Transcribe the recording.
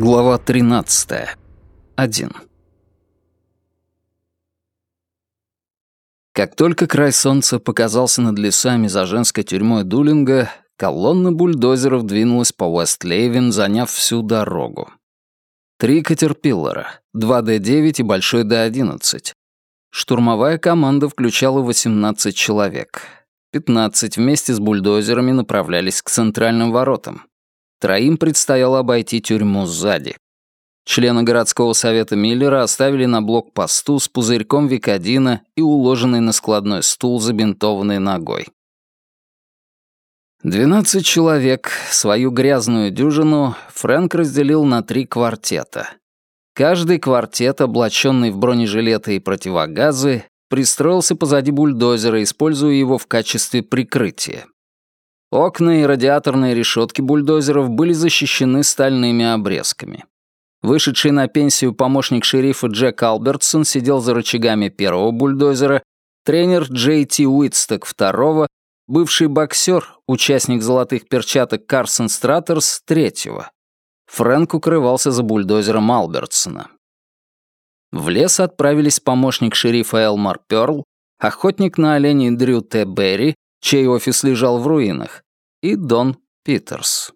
Глава 13. 1. Как только край солнца показался над лесами за женской тюрьмой Дулинга, колонна бульдозеров двинулась по Уэст-Лейвен, заняв всю дорогу. Три катерпиллера, два Д-9 и большой Д-11. Штурмовая команда включала 18 человек. 15 вместе с бульдозерами направлялись к центральным воротам. Троим предстояло обойти тюрьму сзади. Члены городского совета Миллера оставили на блокпосту с пузырьком Викодина и уложенный на складной стул забинтованной ногой. Двенадцать человек, свою грязную дюжину, Фрэнк разделил на три квартета. Каждый квартет, облаченный в бронежилеты и противогазы, пристроился позади бульдозера, используя его в качестве прикрытия. Окна и радиаторные решетки бульдозеров были защищены стальными обрезками. Вышедший на пенсию помощник шерифа Джек Албертсон сидел за рычагами первого бульдозера, тренер Джей Ти Уитсток второго, бывший боксер, участник золотых перчаток Карсон Стратерс третьего. Фрэнк укрывался за бульдозером Албертсона. В лес отправились помощник шерифа Элмар Пёрл, охотник на оленей Дрю Т. Берри чей офис лежал в руинах, и Дон Питерс.